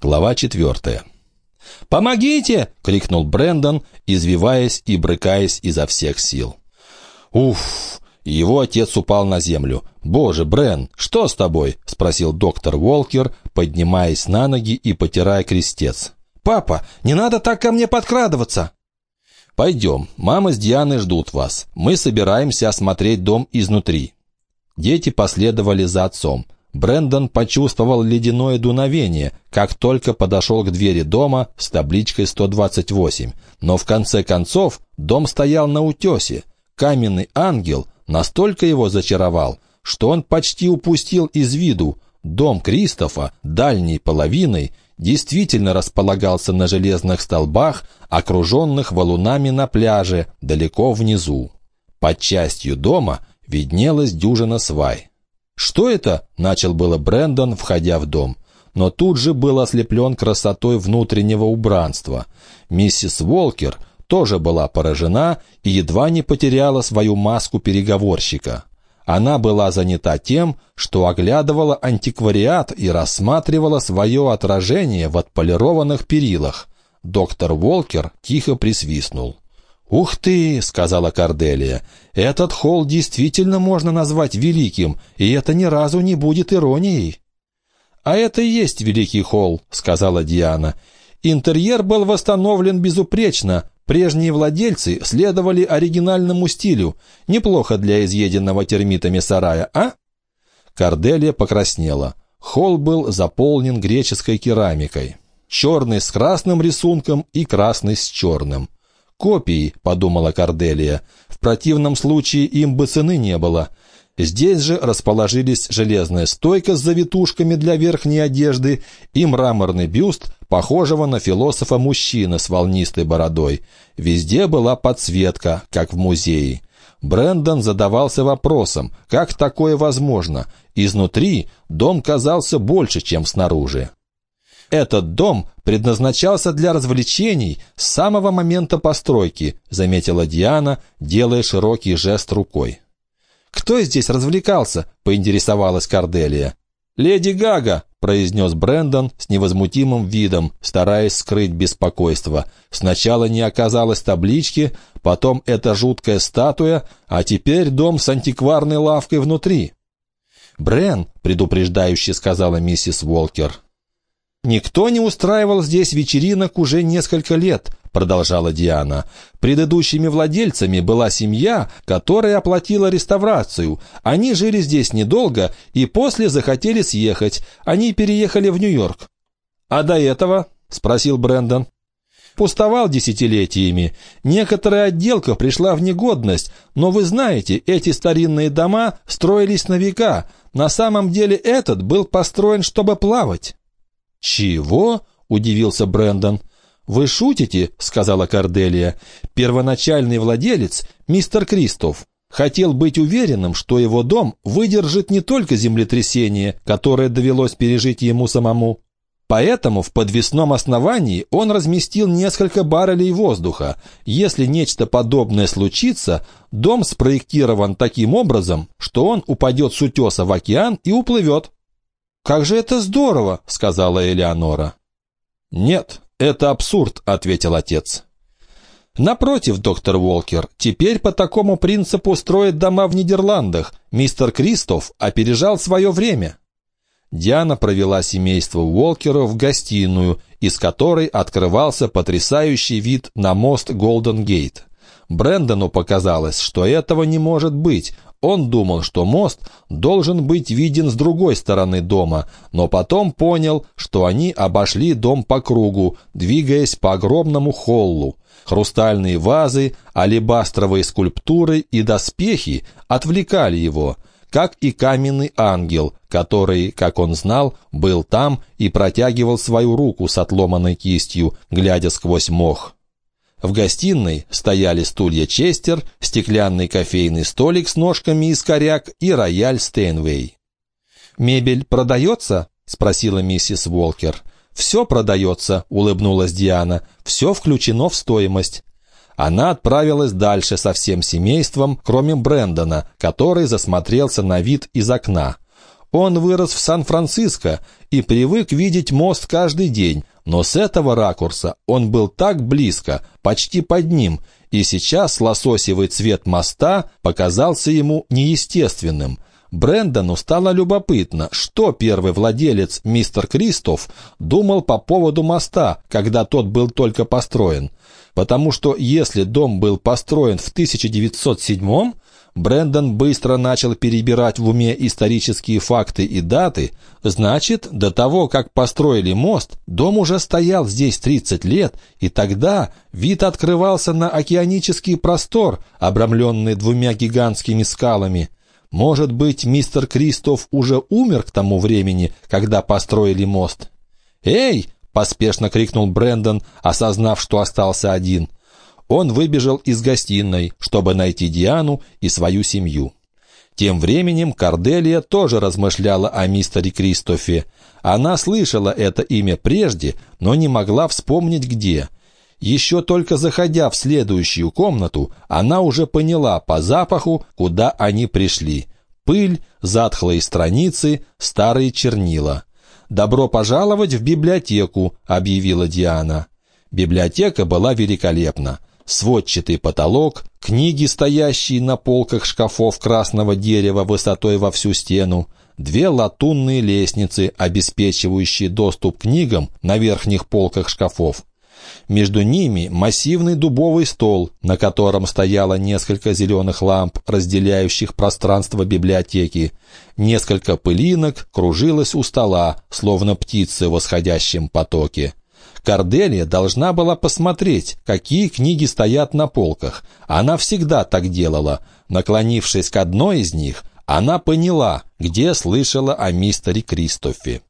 Глава четвертая. «Помогите!» — крикнул Брэндон, извиваясь и брыкаясь изо всех сил. «Уф!» Его отец упал на землю. «Боже, Брен, что с тобой?» — спросил доктор Уолкер, поднимаясь на ноги и потирая крестец. «Папа, не надо так ко мне подкрадываться!» «Пойдем, мама с Дианой ждут вас. Мы собираемся осмотреть дом изнутри». Дети последовали за отцом. Брендон почувствовал ледяное дуновение, как только подошел к двери дома с табличкой 128. Но в конце концов дом стоял на утесе. Каменный ангел настолько его зачаровал, что он почти упустил из виду. Дом Кристофа, дальней половиной, действительно располагался на железных столбах, окруженных валунами на пляже, далеко внизу. Под частью дома виднелась дюжина свай. «Что это?» — начал было Брэндон, входя в дом. Но тут же был ослеплен красотой внутреннего убранства. Миссис Волкер тоже была поражена и едва не потеряла свою маску переговорщика. Она была занята тем, что оглядывала антиквариат и рассматривала свое отражение в отполированных перилах. Доктор Волкер тихо присвистнул. «Ух ты!» — сказала Корделия. «Этот холл действительно можно назвать великим, и это ни разу не будет иронией». «А это и есть великий холл», — сказала Диана. «Интерьер был восстановлен безупречно. Прежние владельцы следовали оригинальному стилю. Неплохо для изъеденного термитами сарая, а?» Корделия покраснела. Холл был заполнен греческой керамикой. Черный с красным рисунком и красный с черным. «Копии», — подумала Корделия. «В противном случае им бы цены не было». Здесь же расположились железная стойка с завитушками для верхней одежды и мраморный бюст, похожего на философа мужчины с волнистой бородой. Везде была подсветка, как в музее. Брендон задавался вопросом, как такое возможно. Изнутри дом казался больше, чем снаружи. «Этот дом предназначался для развлечений с самого момента постройки», заметила Диана, делая широкий жест рукой. «Кто здесь развлекался?» — поинтересовалась Корделия. «Леди Гага», — произнес Брендон с невозмутимым видом, стараясь скрыть беспокойство. «Сначала не оказалось таблички, потом эта жуткая статуя, а теперь дом с антикварной лавкой внутри». «Брен», — предупреждающе сказала миссис Уолкер, «Никто не устраивал здесь вечеринок уже несколько лет», — продолжала Диана. «Предыдущими владельцами была семья, которая оплатила реставрацию. Они жили здесь недолго и после захотели съехать. Они переехали в Нью-Йорк». «А до этого?» — спросил Брэндон. Пустовал десятилетиями. Некоторая отделка пришла в негодность, но вы знаете, эти старинные дома строились на века. На самом деле этот был построен, чтобы плавать. «Чего?» — удивился Брэндон. «Вы шутите?» — сказала Корделия. «Первоначальный владелец, мистер Кристоф, хотел быть уверенным, что его дом выдержит не только землетрясение, которое довелось пережить ему самому. Поэтому в подвесном основании он разместил несколько баррелей воздуха. Если нечто подобное случится, дом спроектирован таким образом, что он упадет с утеса в океан и уплывет. «Как же это здорово!» — сказала Элеонора. «Нет, это абсурд», — ответил отец. «Напротив, доктор Уолкер, теперь по такому принципу строят дома в Нидерландах. Мистер Кристоф опережал свое время». Диана провела семейство Уолкеров в гостиную, из которой открывался потрясающий вид на мост Голден Гейт. Брэндону показалось, что этого не может быть. Он думал, что мост должен быть виден с другой стороны дома, но потом понял, что они обошли дом по кругу, двигаясь по огромному холлу. Хрустальные вазы, алебастровые скульптуры и доспехи отвлекали его, как и каменный ангел, который, как он знал, был там и протягивал свою руку с отломанной кистью, глядя сквозь мох. В гостиной стояли стулья Честер, стеклянный кофейный столик с ножками из коряк и рояль Стейнвей. «Мебель продается?» — спросила миссис Волкер. «Все продается», — улыбнулась Диана. «Все включено в стоимость». Она отправилась дальше со всем семейством, кроме Брэндона, который засмотрелся на вид из окна. Он вырос в Сан-Франциско и привык видеть мост каждый день, но с этого ракурса он был так близко, почти под ним, и сейчас лососевый цвет моста показался ему неестественным. Брэндону стало любопытно, что первый владелец, мистер Кристоф, думал по поводу моста, когда тот был только построен. Потому что если дом был построен в 1907 Брендон быстро начал перебирать в уме исторические факты и даты, значит, до того, как построили мост, дом уже стоял здесь 30 лет, и тогда вид открывался на океанический простор, обрамленный двумя гигантскими скалами. Может быть, мистер Кристоф уже умер к тому времени, когда построили мост? «Эй!» — поспешно крикнул Брендон, осознав, что остался один он выбежал из гостиной, чтобы найти Диану и свою семью. Тем временем Корделия тоже размышляла о мистере Кристофе. Она слышала это имя прежде, но не могла вспомнить где. Еще только заходя в следующую комнату, она уже поняла по запаху, куда они пришли. Пыль, затхлые страницы, старые чернила. «Добро пожаловать в библиотеку», — объявила Диана. Библиотека была великолепна сводчатый потолок, книги, стоящие на полках шкафов красного дерева высотой во всю стену, две латунные лестницы, обеспечивающие доступ к книгам на верхних полках шкафов. Между ними массивный дубовый стол, на котором стояло несколько зеленых ламп, разделяющих пространство библиотеки. Несколько пылинок кружилось у стола, словно птицы в восходящем потоке. Корделия должна была посмотреть, какие книги стоят на полках. Она всегда так делала. Наклонившись к одной из них, она поняла, где слышала о мистере Кристофе.